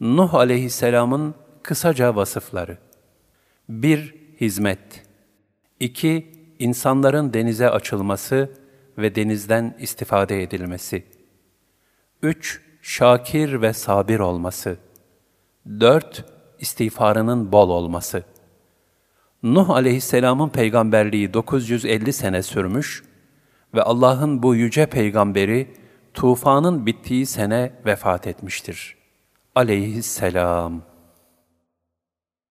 Nuh aleyhisselamın kısaca vasıfları 1. Hizmet 2. İnsanların denize açılması ve denizden istifade edilmesi 3. Şakir ve sabir olması 4. İstiğfarının bol olması Nuh aleyhisselamın peygamberliği 950 sene sürmüş ve Allah'ın bu yüce peygamberi tufanın bittiği sene vefat etmiştir. Aleyhisselam.